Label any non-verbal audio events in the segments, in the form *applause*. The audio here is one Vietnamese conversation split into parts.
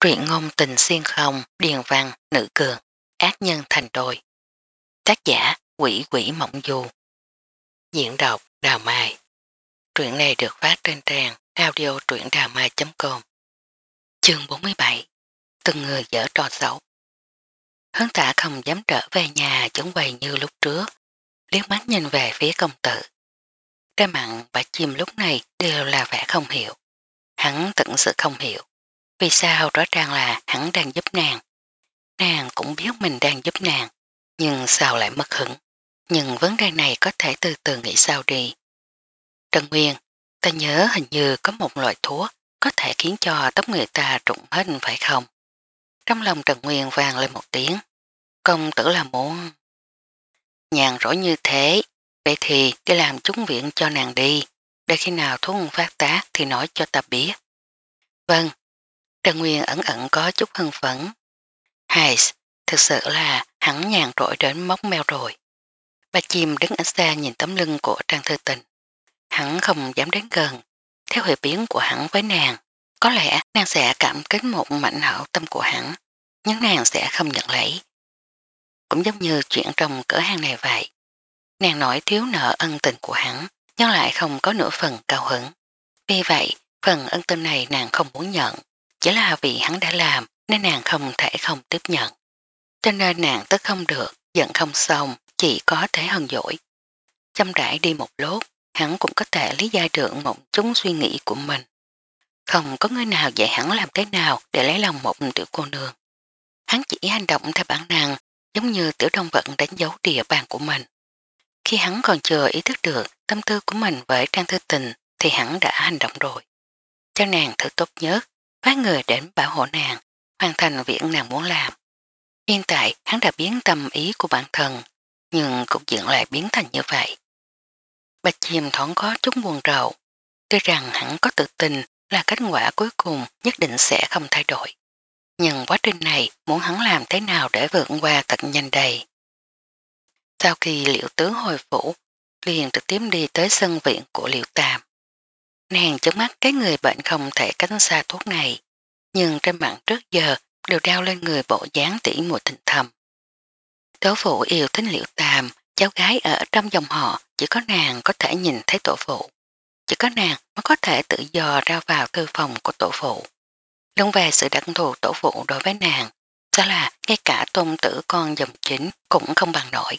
truyện ngôn tình xuyên không, điền văn, nữ cường, ác nhân thành đôi. Tác giả quỷ quỷ mộng du. Diễn đọc Đào Mai. Truyện này được phát trên trang audio truyệnđàmai.com Chương 47 Từng người dở trò xấu Hướng tả không dám trở về nhà chuẩn quầy như lúc trước, liếc mắt nhìn về phía công tử. Trên mặn và chim lúc này đều là vẻ không hiểu. Hắn tận sự không hiểu. Vì sao rõ ràng là hắn đang giúp nàng. Nàng cũng biết mình đang giúp nàng, nhưng sao lại mất hứng. Nhưng vấn đề này có thể từ từ nghĩ sao đi. Trần Nguyên, ta nhớ hình như có một loại thuốc có thể khiến cho tóc người ta rụng hết phải không? Trong lòng Trần Nguyên vang lên một tiếng. Công tử là muốn... Nhàn rỗi như thế, vậy thì đi làm chúng viện cho nàng đi. Để khi nào thuốc phát tác thì nói cho ta biết. Vâng, Trần Nguyên ẩn ẩn có chút hưng phấn. Hài, thực sự là hắn nhàn rỗi đến móc mèo rồi. Bà chim đứng ở xa nhìn tấm lưng của Trang Thư Tình. Hắn không dám đến gần. Theo hệ biến của hắn với nàng, có lẽ nàng sẽ cảm kích một mảnh hảo tâm của hắn, nhưng nàng sẽ không nhận lấy. Cũng giống như chuyện trong cửa hàng này vậy. Nàng nói thiếu nợ ân tình của hắn, nhưng lại không có nửa phần cao hứng. Vì vậy, phần ân tình này nàng không muốn nhận. Chỉ là vì hắn đã làm nên nàng không thể không tiếp nhận. Cho nên nàng tức không được, giận không xong, chỉ có thể hân dỗi. Chăm rãi đi một lốt, hắn cũng có thể lý giải được một chúng suy nghĩ của mình. Không có người nào dạy hắn làm thế nào để lấy lòng một tiểu cô nương. Hắn chỉ hành động theo bản năng, giống như tiểu đông vận đánh dấu địa bàn của mình. Khi hắn còn chưa ý thức được tâm tư của mình với trang thư tình thì hắn đã hành động rồi. Cho nàng thử tốt nhất phái người đến bảo hộ nàng, hoàn thành việc nàng muốn làm. Hiện tại hắn đã biến tâm ý của bản thân, nhưng cục diện lại biến thành như vậy. Bạch Diêm thoáng có chút buồn rầu, tuy rằng hắn có tự tin là kết quả cuối cùng nhất định sẽ không thay đổi. Nhưng quá trình này muốn hắn làm thế nào để vượt qua thật nhanh đầy. Sau khi liệu tướng hồi phủ, liền trực tiếp đi tới sân viện của liệu tàm. Nàng trước mắt cái người bệnh không thể cánh xa thuốc này, nhưng trên mạng trước giờ đều đeo lên người bộ dáng tỉ mùi tình thầm. Tổ phụ yêu thính liệu tàm, cháu gái ở trong dòng họ chỉ có nàng có thể nhìn thấy tổ phụ. Chỉ có nàng mới có thể tự do ra vào thư phòng của tổ phụ. Lung về sự đặc thù tổ phụ đối với nàng, sao là ngay cả tôn tử con dòng chính cũng không bằng nổi.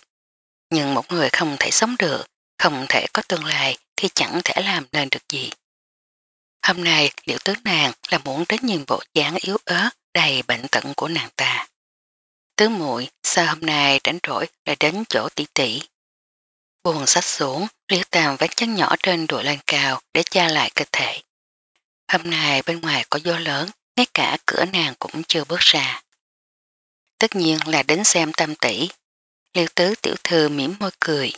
Nhưng một người không thể sống được không thể có tương lai thì chẳng thể làm nên được gì. Hôm nay liệu tướng nàng là muốn đến nhìn bộ dáng yếu ớt đầy bệnh tận của nàng ta. Tứ muội sao hôm nay rảnh rỗi lại đến chỗ tỷ tỷ. Buồn sách xuống, liễu tàm vết chân nhỏ trên đùi lên cao để tra lại cơ thể. Hôm nay bên ngoài có gió lớn, ngay cả cửa nàng cũng chưa bước ra. Tất nhiên là đến xem tam tỷ. Liêu tứ tiểu thư mỉm môi cười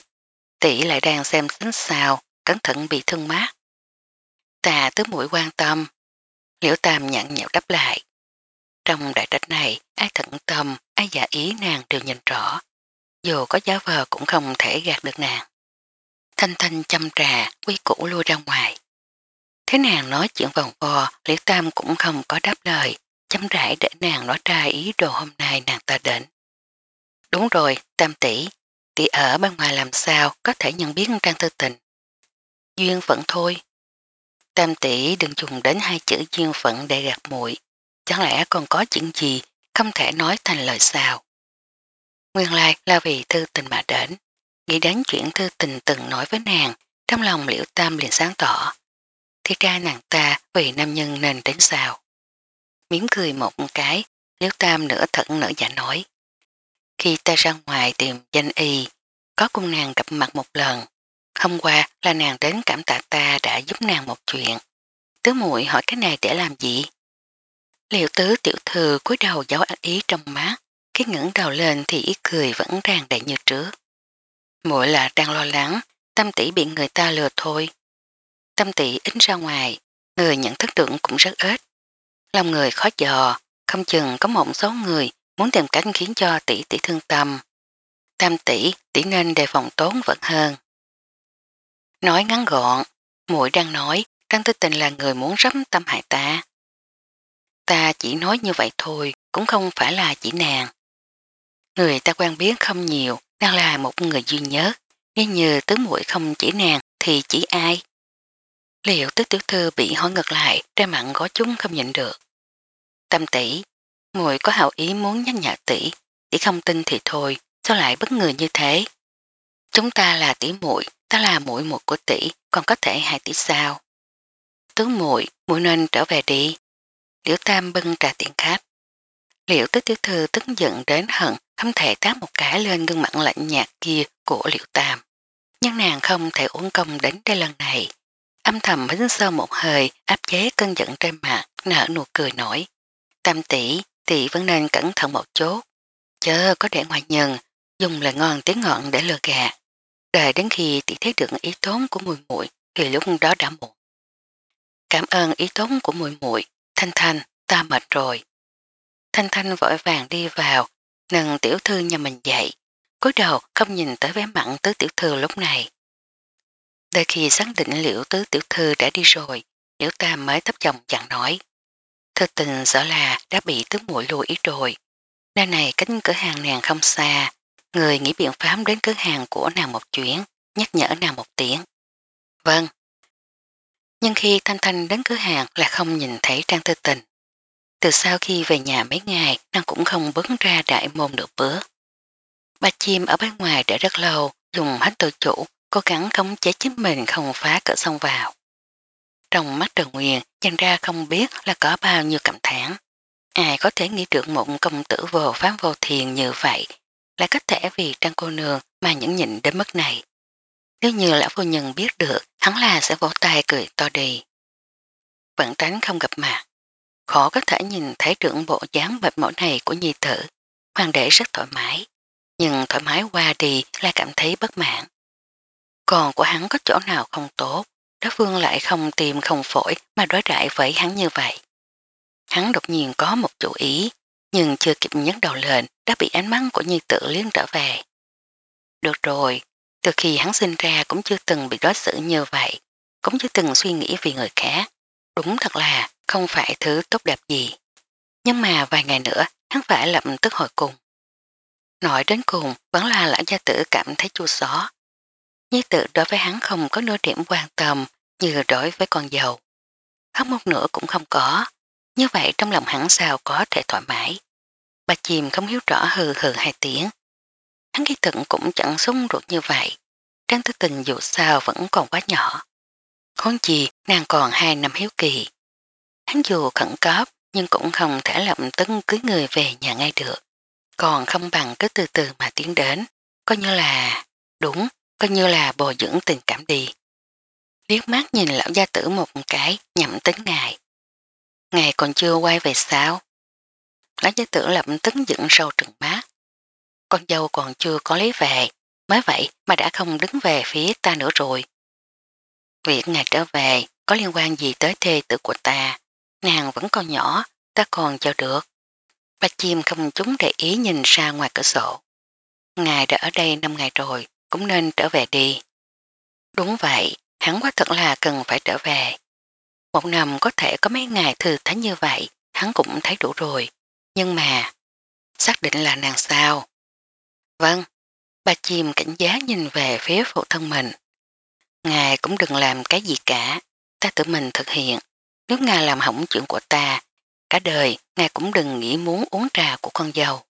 tỷ lại đang xem tính xào, cẩn thận bị thương mát. Tà tứ mũi quan tâm, liễu tam nhận nhẹo đáp lại. Trong đại trạch này, ai thận tâm, ai giả ý nàng đều nhìn rõ. Dù có giá vờ cũng không thể gạt được nàng. Thanh thanh châm trà, quy cũ lui ra ngoài. Thế nàng nói chuyện vòng vò, liễu tam cũng không có đáp lời, chấm rãi để nàng nói ra ý đồ hôm nay nàng ta đến. Đúng rồi, tam tỷ, thì ở bên ngoài làm sao có thể nhận biết Trang Thư Tình? Duyên phận thôi. Tam tỷ đừng dùng đến hai chữ duyên phận để gạt muội Chẳng lẽ còn có chuyện gì không thể nói thành lời sao? Nguyên lai là vì Thư Tình mà đến. Nghĩ đến chuyện Thư Tình từng nói với nàng, trong lòng liễu tam liền sáng tỏ. Thì ra nàng ta vì nam nhân nên đến sao? Miếm cười một cái, liễu tam nửa thận nửa giả nói. Khi ta ra ngoài tìm danh y, có cung nàng gặp mặt một lần. Hôm qua là nàng đến cảm tạ ta đã giúp nàng một chuyện. Tứ muội hỏi cái này để làm gì? Liệu tứ tiểu thư cúi đầu giấu ác ý trong mắt, khi ngẩng đầu lên thì ý cười vẫn ràng đầy như trước. Muội là đang lo lắng, tâm tỷ bị người ta lừa thôi. Tâm tỷ ít ra ngoài, người nhận thức được cũng rất ít. Lòng người khó dò, không chừng có một số người muốn tìm cách khiến cho tỷ tỷ thương tâm. Tam tỷ, tỷ nên đề phòng tốn vẫn hơn. Nói ngắn gọn, muội đang nói, Trang Tư Tình là người muốn rắm tâm hại ta. Ta chỉ nói như vậy thôi, cũng không phải là chỉ nàng. Người ta quen biết không nhiều, đang là một người duy nhất. Nếu như tứ muội không chỉ nàng thì chỉ ai? Liệu tứ tiểu thư bị hỏi ngược lại ra mặn có chúng không nhịn được? Tam tỷ, Mùi có hậu ý muốn nhắc nhở tỷ, tỷ không tin thì thôi, sao lại bất ngờ như thế? Chúng ta là tỷ muội, ta là muội muội của tỷ, còn có thể hai tỷ sao? Tướng muội, muội nên trở về đi. Liễu Tam bưng trà tiện khách. Liễu Tứ tiểu thư tức giận đến hận, không thể tát một cái lên gương mặt lạnh nhạt kia của Liễu Tam. Nhưng nàng không thể uống công đến đây lần này. Âm thầm hính sơ một hơi, áp chế cơn giận trên mặt, nở nụ cười nổi. Tam tỷ, thì vẫn nên cẩn thận một chút. Chớ có để ngoại nhân dùng lời ngon tiếng ngọn để lừa gạt. Đợi đến khi tỷ thấy được ý tốn của mùi muội thì lúc đó đã muộn. Cảm ơn ý tốn của mùi muội Thanh Thanh, ta mệt rồi. Thanh Thanh vội vàng đi vào, nâng tiểu thư nhà mình dậy. cúi đầu không nhìn tới vẻ mặn tứ tiểu thư lúc này. Đợi khi xác định liệu tứ tiểu thư đã đi rồi, Liễu ta mới thấp chồng chẳng nói. Thực tình rõ là đã bị tứ mũi lùi ít rồi. Nơi này cách cửa hàng nàng không xa, người nghĩ biện pháp đến cửa hàng của nàng một chuyến, nhắc nhở nàng một tiếng. Vâng. Nhưng khi Thanh Thanh đến cửa hàng là không nhìn thấy Trang Thư Tình. Từ sau khi về nhà mấy ngày, nàng cũng không bấn ra đại môn được bữa. Ba chim ở bên ngoài đã rất lâu, dùng hết tự chủ, cố gắng không chế chính mình không phá cửa sông vào. Trong mắt Trần Nguyên chàng ra không biết là có bao nhiêu cảm thán Ai có thể nghĩ trưởng một công tử vô pháp vô thiền như vậy lại có thể vì trang cô nương mà những nhịn đến mức này. Nếu như lão phu nhân biết được, hắn là sẽ vỗ tay cười to đi. Vẫn tránh không gặp mặt. Khó có thể nhìn thấy trưởng bộ dáng mệt mẫu này của nhi tử. Hoàng đệ rất thoải mái. Nhưng thoải mái qua đi là cảm thấy bất mãn. Còn của hắn có chỗ nào không tốt đối phương lại không tìm không phổi mà đối đại với hắn như vậy. Hắn đột nhiên có một chủ ý, nhưng chưa kịp nhấc đầu lên đã bị ánh mắt của nhi tử liên trở về. Được rồi, từ khi hắn sinh ra cũng chưa từng bị đối xử như vậy, cũng chưa từng suy nghĩ vì người khác. Đúng thật là không phải thứ tốt đẹp gì. Nhưng mà vài ngày nữa hắn phải lập tức hồi cùng. Nói đến cùng vẫn là lão gia tử cảm thấy chua xó. Nhi tự đối với hắn không có nửa điểm quan tâm, như đối với con dâu. Hết một nửa cũng không có. Như vậy trong lòng hắn sao có thể thoải mái. Bà chìm không hiếu rõ hừ hừ hai tiếng. Hắn ghi tận cũng chẳng sung ruột như vậy. Trang tư tình dù sao vẫn còn quá nhỏ. Khốn gì nàng còn hai năm hiếu kỳ. Hắn dù khẩn cấp, nhưng cũng không thể lậm tấn cưới người về nhà ngay được. Còn không bằng cứ từ từ mà tiến đến. Coi như là, đúng coi như là bồi dưỡng tình cảm đi. Liếc mắt nhìn lão gia tử một cái, nhậm tính ngài. Ngài còn chưa quay về sao? Lão gia tử lập tức dựng sâu trừng mát. Con dâu còn chưa có lý về, mới vậy mà đã không đứng về phía ta nữa rồi. Việc ngài trở về có liên quan gì tới thê tử của ta, nàng vẫn còn nhỏ, ta còn cho được. Ba chim không chúng để ý nhìn ra ngoài cửa sổ. Ngài đã ở đây 5 ngày rồi, cũng nên trở về đi. Đúng vậy, hắn quá thật là cần phải trở về. Một năm có thể có mấy ngày thư thái như vậy, hắn cũng thấy đủ rồi. Nhưng mà, xác định là nàng sao? Vâng, bà chìm cảnh giá nhìn về phía phụ thân mình. Ngài cũng đừng làm cái gì cả, ta tự mình thực hiện. Nếu ngài làm hỏng chuyện của ta, cả đời ngài cũng đừng nghĩ muốn uống trà của con dâu.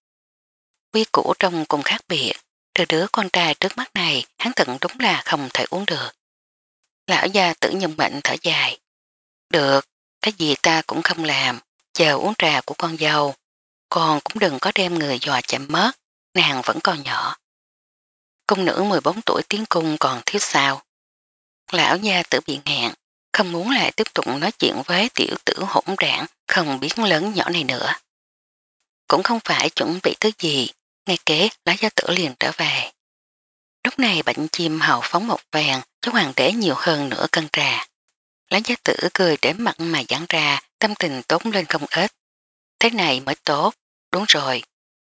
Quy củ trong cùng khác biệt, từ đứa con trai trước mắt này, hắn tận đúng là không thể uống được. Lão gia tử nhân mệnh thở dài. Được, cái gì ta cũng không làm, chờ uống trà của con dâu. Con cũng đừng có đem người dò chạm mất, nàng vẫn còn nhỏ. Công nữ 14 tuổi tiến cung còn thiếu sao. Lão gia tử bị ngạn, không muốn lại tiếp tục nói chuyện với tiểu tử hỗn rãng không biết lớn nhỏ này nữa. Cũng không phải chuẩn bị thứ gì, ngay kế, lá gia tử liền trở về. Lúc này bệnh chim hậu phóng một vàng cho hoàng đế nhiều hơn nửa cân trà. Lá gia tử cười để mặt mà giãn ra, tâm tình tốn lên không ít. Thế này mới tốt, đúng rồi.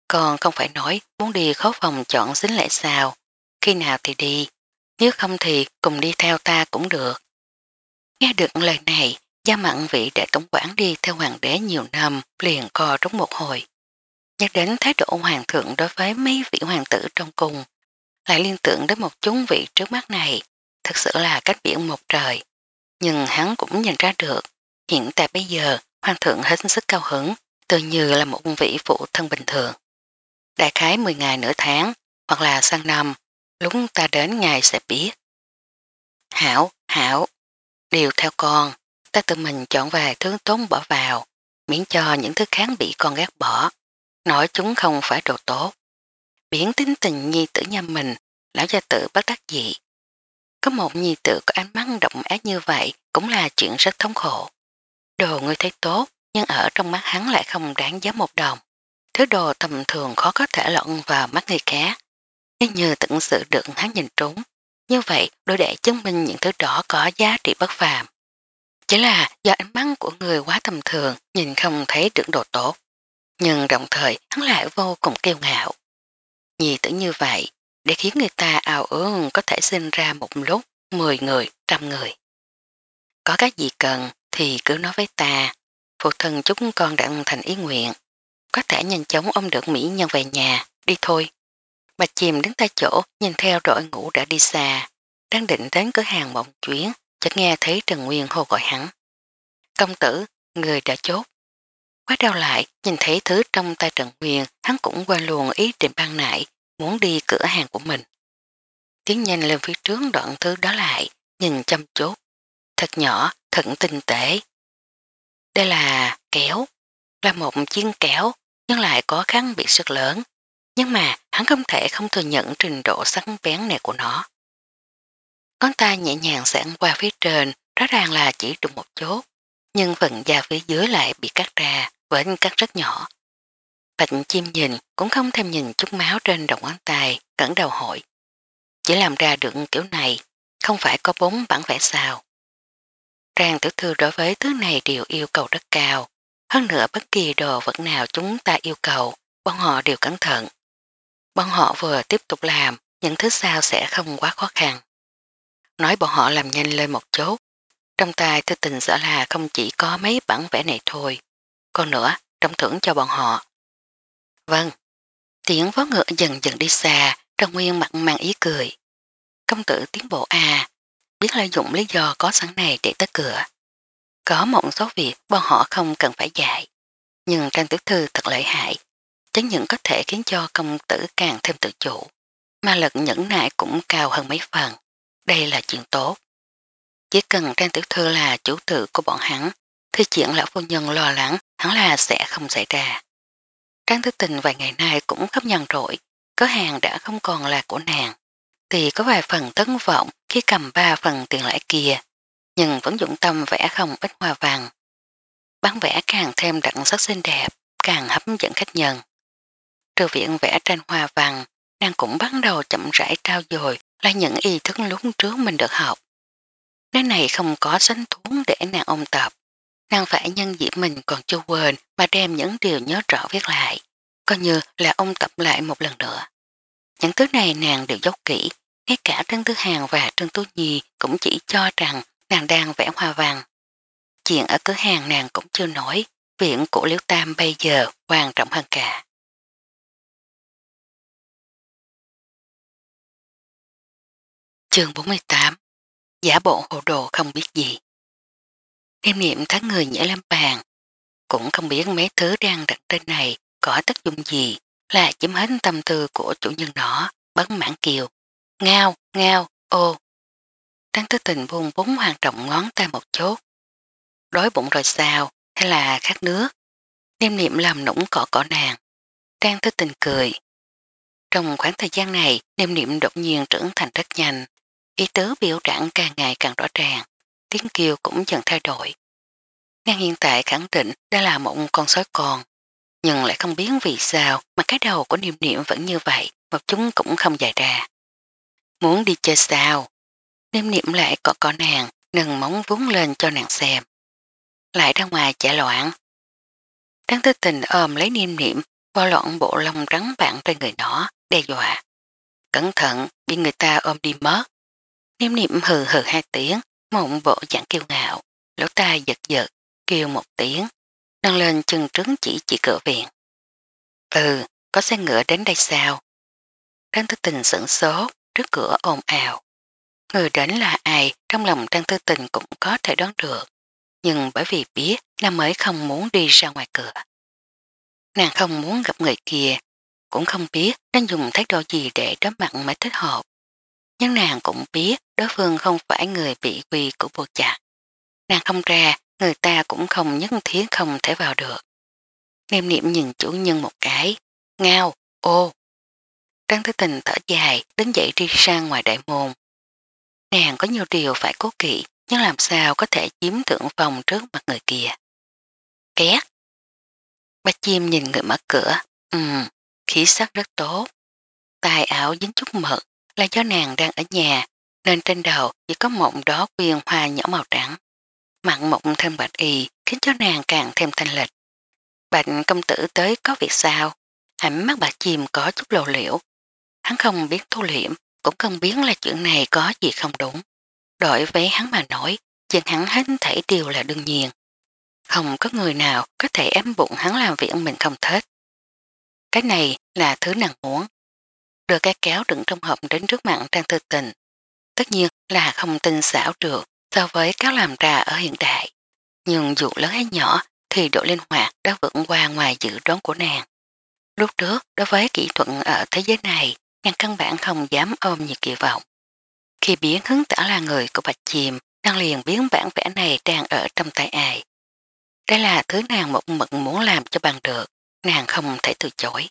Còn không phải nói muốn đi khó phòng chọn xính lễ sao. Khi nào thì đi, nếu không thì cùng đi theo ta cũng được. Nghe được lời này, gia mặn vị đại tổng quản đi theo hoàng đế nhiều năm liền co trúng một hồi. Nhắc đến thái độ hoàng thượng đối với mấy vị hoàng tử trong cùng, lại liên tưởng đến một chúng vị trước mắt này, thật sự là cách biển một trời. Nhưng hắn cũng nhận ra được, hiện tại bây giờ hoàng thượng hết sức cao hứng, tự như là một vị phụ thân bình thường. Đại khái 10 ngày nửa tháng, hoặc là sang năm, lúc ta đến ngày sẽ biết. Hảo, hảo, điều theo con, ta tự mình chọn vài thứ tốn bỏ vào, miễn cho những thứ khác bị con gác bỏ nói chúng không phải đồ tốt. Biển tính tình nhi tử nhà mình, lão gia tử bất đắc dị. Có một nhi tử có ánh mắt động ác như vậy cũng là chuyện rất thống khổ. Đồ người thấy tốt, nhưng ở trong mắt hắn lại không đáng giá một đồng. Thứ đồ tầm thường khó có thể lộn vào mắt người khác. Nếu như tận sự được hắn nhìn trúng, như vậy đôi để chứng minh những thứ đó có giá trị bất phàm. Chỉ là do ánh mắt của người quá tầm thường, nhìn không thấy được đồ tốt nhưng đồng thời hắn lại vô cùng kiêu ngạo. Vì tử như vậy, để khiến người ta ao ước có thể sinh ra một lúc 10 người, trăm người. Có cái gì cần thì cứ nói với ta, phụ thân chúng con đã thành ý nguyện, có thể nhanh chóng ôm được mỹ nhân về nhà, đi thôi. Bà chìm đứng tại chỗ nhìn theo đội ngủ đã đi xa, đang định đến cửa hàng mộng chuyến, chợt nghe thấy Trần Nguyên hô gọi hắn. Công tử, người đã chốt, Quá đau lại, nhìn thấy thứ trong tay Trần Nguyên, hắn cũng quay luôn ý định ban nãy, muốn đi cửa hàng của mình. Tiến nhanh lên phía trước đoạn thứ đó lại, nhìn chăm chốt. Thật nhỏ, thật tinh tế. Đây là kéo, là một chiếc kéo, nhưng lại có kháng bị sức lớn. Nhưng mà hắn không thể không thừa nhận trình độ sắc bén này của nó. Con ta nhẹ nhàng sẵn qua phía trên, rõ ràng là chỉ trùng một chốt nhưng phần da phía dưới lại bị cắt ra, vẫn cắt rất nhỏ. Bạch chim nhìn cũng không thêm nhìn chút máu trên đầu ngón tay, cẩn đầu hội. Chỉ làm ra được kiểu này, không phải có bốn bản vẽ sao. Trang tiểu thư đối với thứ này đều yêu cầu rất cao, hơn nữa bất kỳ đồ vật nào chúng ta yêu cầu, bọn họ đều cẩn thận. Bọn họ vừa tiếp tục làm, những thứ sao sẽ không quá khó khăn. Nói bọn họ làm nhanh lên một chút trong tay thư tình sợ là không chỉ có mấy bản vẽ này thôi, còn nữa trong thưởng cho bọn họ. Vâng, tiếng vó ngựa dần dần đi xa, trong nguyên mặt mang ý cười. Công tử tiến bộ à, biết lợi dụng lý do có sẵn này để tới cửa. Có một số việc bọn họ không cần phải dạy, nhưng trang tiểu thư thật lợi hại, chẳng những có thể khiến cho công tử càng thêm tự chủ, mà lực nhẫn nại cũng cao hơn mấy phần. Đây là chuyện tốt. Chỉ cần Trang Tiểu Thư là chủ tử của bọn hắn, thì chuyện lão phu nhân lo lắng hắn là sẽ không xảy ra. Trang Thứ Tình vài ngày nay cũng khắp nhằn rồi, có hàng đã không còn là của nàng. Thì có vài phần thất vọng khi cầm ba phần tiền lãi kia, nhưng vẫn dũng tâm vẽ không ít hoa vàng. Bán vẽ càng thêm đặng sắc xinh đẹp, càng hấp dẫn khách nhân. Trừ viện vẽ tranh hoa vàng, nàng cũng bắt đầu chậm rãi trao dồi lại những y thức lúc trước mình được học. Nơi này không có sánh thuốc để nàng ôn tập. Nàng phải nhân dịp mình còn chưa quên mà đem những điều nhớ rõ viết lại. Coi như là ôn tập lại một lần nữa. Những thứ này nàng đều dốc kỹ. Ngay cả Trân Thứ Hàng và Trân Tú Nhi cũng chỉ cho rằng nàng đang vẽ hoa vàng. Chuyện ở cửa hàng nàng cũng chưa nói, Viện của Liễu Tam bây giờ quan trọng hơn cả. Trường 48 giả bộ hồ đồ không biết gì. Niêm niệm tháng người nhảy lên bàn, cũng không biết mấy thứ đang đặt trên này có tác dụng gì, là chiếm hết tâm tư của chủ nhân đó bấn mãn kiều. Ngao, ngao, ô. Trang tư tình buông búng hoàn động ngón tay một chốt. Đói bụng rồi sao, hay là khát nước? Niêm niệm làm nũng cỏ cỏ nàng. Trang tư tình cười. Trong khoảng thời gian này, niêm niệm đột nhiên trưởng thành rất nhanh, Ý tứ biểu trạng càng ngày càng rõ ràng, tiếng kêu cũng dần thay đổi. Nàng hiện tại khẳng định đã là một con sói con, nhưng lại không biết vì sao mà cái đầu của niệm niệm vẫn như vậy mà chúng cũng không dài ra. Muốn đi chơi sao? Niệm niệm lại có con nàng, nâng móng vốn lên cho nàng xem. Lại ra ngoài chạy loạn. Đáng thức tình ôm lấy niệm niệm, bao loạn bộ lông rắn bạn trên người nó, đe dọa. Cẩn thận, bị người ta ôm đi mất. Niệm niệm hừ hừ hai tiếng, mộng bộ chẳng kêu ngạo, lỗ tai giật giật, kêu một tiếng, nâng lên chân trứng chỉ chỉ cửa viện. Ừ, có xe ngựa đến đây sao? Trang thư tình sửng sốt, trước cửa ồn ào. Người đến là ai trong lòng Trang thư tình cũng có thể đoán được, nhưng bởi vì biết nàng mới không muốn đi ra ngoài cửa. Nàng không muốn gặp người kia, cũng không biết nên dùng thái độ gì để đối mặt mới thích hợp nhưng nàng cũng biết đối phương không phải người bị quy của bộ chặt. Nàng không ra, người ta cũng không nhất thiết không thể vào được. Niệm niệm nhìn chủ nhân một cái, ngao, ô. Trang Thế Tình thở dài, đứng dậy đi sang ngoài đại môn. Nàng có nhiều điều phải cố kỵ, nhưng làm sao có thể chiếm thượng phòng trước mặt người kia. Két. Ba chim nhìn người mở cửa, ừm, khí sắc rất tốt. Tài ảo dính chút mật, là do nàng đang ở nhà nên trên đầu chỉ có mộng đó quyên hoa nhỏ màu trắng. Mặn mộng thêm bạch y khiến cho nàng càng thêm thanh lịch. Bạch công tử tới có việc sao? Hạnh mắt bà chìm có chút lộ liễu. Hắn không biết thu liễm, cũng không biết là chuyện này có gì không đúng. Đổi với hắn mà nói, chuyện hắn hết thảy điều là đương nhiên. Không có người nào có thể ém bụng hắn làm việc mình không thích. Cái này là thứ nàng muốn, đưa cái kéo đựng trong hộp đến trước mặt Trang Tư Tình. Tất nhiên là không tin xảo được so với cáo làm ra ở hiện đại. Nhưng dù lớn hay nhỏ thì độ linh hoạt đã vượt qua ngoài dự đoán của nàng. Lúc trước, đối với kỹ thuật ở thế giới này, nàng căn bản không dám ôm nhiều kỳ vọng. Khi biến hứng tả là người của Bạch Chìm, nàng liền biến bản vẽ này đang ở trong tay ai. Đây là thứ nàng một mực muốn làm cho bằng được, nàng không thể từ chối.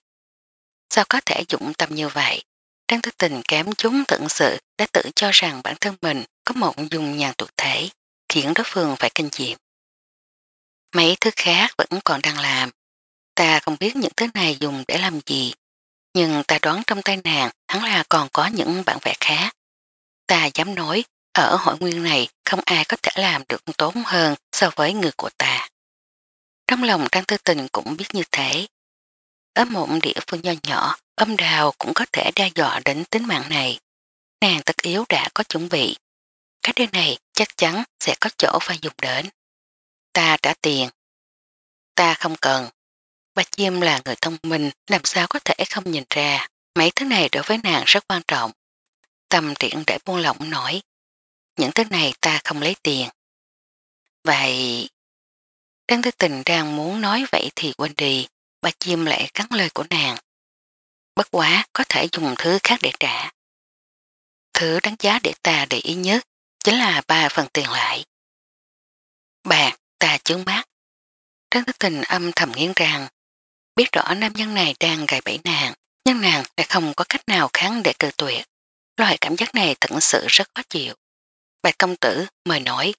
Sao có thể dụng tâm như vậy? Trang thức tình kém chúng tận sự đã tự cho rằng bản thân mình có một dùng nhàn tuột thể, khiến đối phương phải kinh diệm. Mấy thứ khác vẫn còn đang làm. Ta không biết những thứ này dùng để làm gì, nhưng ta đoán trong tay nàng hắn là còn có những bạn vẽ khác. Ta dám nói, ở hội nguyên này không ai có thể làm được tốn hơn so với người của ta. Trong lòng Trang Tư Tình cũng biết như thế, ở một địa phương nho nhỏ, âm đào cũng có thể đe dọa đến tính mạng này. Nàng tất yếu đã có chuẩn bị. Cái đêm này chắc chắn sẽ có chỗ phải dùng đến. Ta trả tiền. Ta không cần. Bạch Diêm là người thông minh, làm sao có thể không nhìn ra. Mấy thứ này đối với nàng rất quan trọng. Tâm tiện để buông lỏng nổi. Những thứ này ta không lấy tiền. Vậy... Đăng Tư Tình đang muốn nói vậy thì quên đi, bà chim lại cắn lời của nàng. Bất quá có thể dùng thứ khác để trả. Thứ đáng giá để ta để ý nhất chính là ba phần tiền lại. Bạc, ta chướng mắt. Trấn thức tình âm thầm nghiêng rằng biết rõ nam nhân này đang gài bẫy nàng nhưng nàng lại không có cách nào kháng để cự tuyệt. Loại cảm giác này thật sự rất khó chịu. Bạch công tử mời nói.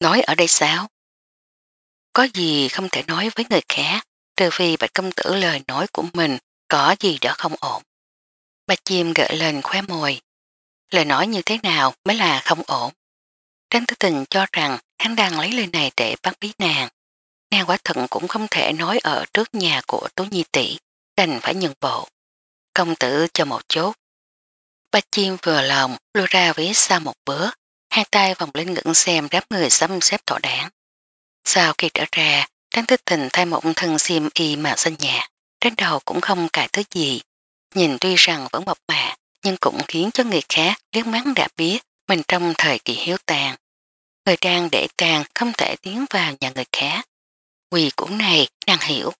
Nói ở đây sao? Có gì không thể nói với người khác trừ vì bạch công tử lời nói của mình có gì đó không ổn. Bạch chim gợi lên khóe môi. Lời nói như thế nào mới là không ổn. Tránh tư tình cho rằng hắn đang lấy lời này để bắt bí nàng. Nàng quả thận cũng không thể nói ở trước nhà của Tố Nhi tỷ đành phải nhường bộ. Công tử cho một chút Bạch chim vừa lòng lùi ra phía sau một bữa hai tay vòng lên ngưỡng xem đáp người xâm xếp thỏa đáng. Sau khi trở ra, Trang Tư Tình thay một thân xiêm y màu xanh nhà. trên đầu cũng không cài thứ gì. Nhìn tuy rằng vẫn mộc mạc, nhưng cũng khiến cho người khác liếc mắng đã biết mình trong thời kỳ hiếu tàn. Người trang để tàn không thể tiến vào nhà người khác. Quỳ cũ này, nàng hiểu.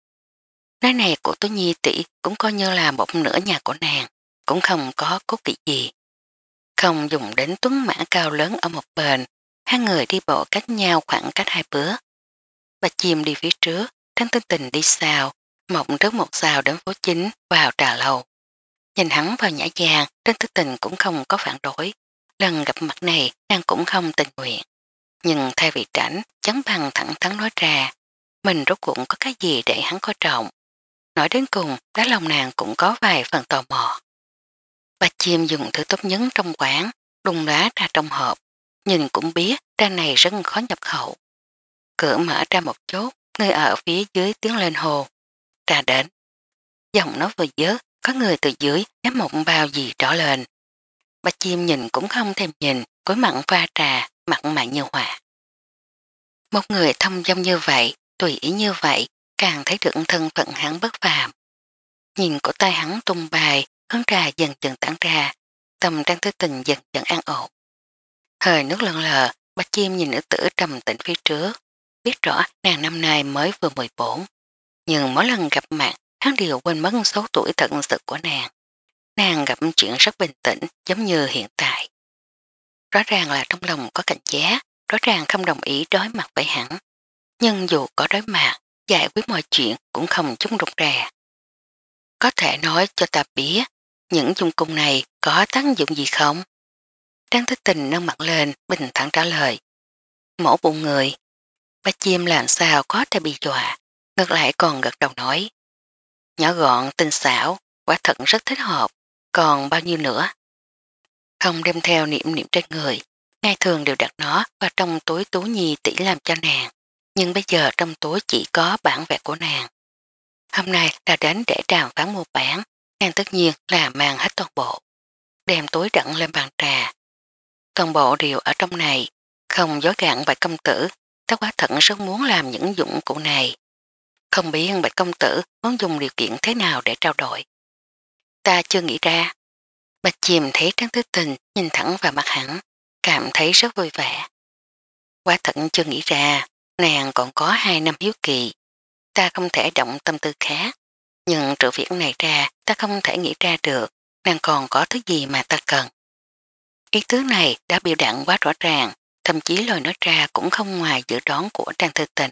Nói này của Tố Nhi tỷ cũng coi như là một nửa nhà của nàng, cũng không có cố kỵ gì. Không dùng đến tuấn mã cao lớn ở một bền, hai người đi bộ cách nhau khoảng cách hai bữa và chìm đi phía trước, Trấn Tinh Tình đi sau, mộng rớt một xào đến phố chính vào trà lầu. Nhìn hắn vào nhã giang, Trấn Tinh Tình cũng không có phản đối. Lần gặp mặt này, nàng cũng không tình nguyện. Nhưng thay vì tránh, chắn bằng thẳng thắn nói ra, mình rốt cuộc có cái gì để hắn coi trọng. Nói đến cùng, đá lòng nàng cũng có vài phần tò mò. Bà chim dùng thứ tốt nhấn trong quán, đùng đá ra trong hộp. Nhìn cũng biết, ra này rất khó nhập khẩu cửa mở ra một chút, người ở phía dưới tiếng lên hồ. Trà đến. Giọng nó vừa dớt, có người từ dưới ném một bao gì rõ lên. Bà chim nhìn cũng không thèm nhìn, cối mặn pha trà, mặn mà như hòa. Một người thông dong như vậy, tùy ý như vậy, càng thấy được thân phận hắn bất phàm. Nhìn cổ tay hắn tung bài, hớn trà dần dần tản ra, tầm trang thứ tình dần dần an ổn. Hơi nước lợn lờ, bà chim nhìn nữ tử trầm tĩnh phía trước, biết rõ nàng năm nay mới vừa 14. Nhưng mỗi lần gặp mặt, hắn đều quên mất số tuổi thật sự của nàng. Nàng gặp chuyện rất bình tĩnh, giống như hiện tại. Rõ ràng là trong lòng có cảnh giác, rõ ràng không đồng ý đối mặt với hắn. Nhưng dù có đối mặt, giải quyết mọi chuyện cũng không chút rụt rè. Có thể nói cho ta biết, những dung cung này có tác dụng gì không? Trang thích tình nâng mặt lên, bình thẳng trả lời. mẫu bụng người, Bách chim làm sao có thể bị dọa, ngược lại còn gật đầu nói. Nhỏ gọn, tinh xảo, quả thật rất thích hợp, còn bao nhiêu nữa. Không đem theo niệm niệm trên người, ngay thường đều đặt nó vào trong túi tú nhi tỷ làm cho nàng, nhưng bây giờ trong túi chỉ có bản vẽ của nàng. Hôm nay là đến để đàm phán mua bản, nàng tất nhiên là mang hết toàn bộ. Đem túi đặn lên bàn trà. Toàn bộ đều ở trong này, không dối gạn bài công tử ta quá thật rất muốn làm những dụng cụ này. Không biết bạch công tử muốn dùng điều kiện thế nào để trao đổi. Ta chưa nghĩ ra. Bạch chìm thấy Trang Tư Tình nhìn thẳng vào mặt hẳn, cảm thấy rất vui vẻ. Quá thận chưa nghĩ ra, nàng còn có hai năm hiếu kỳ. Ta không thể động tâm tư khác. Nhưng trừ việc này ra, ta không thể nghĩ ra được, nàng còn có thứ gì mà ta cần. Ý tứ này đã biểu đặn quá rõ ràng, thậm chí lời nói ra cũng không ngoài dự đoán của Trang Thư Tịnh.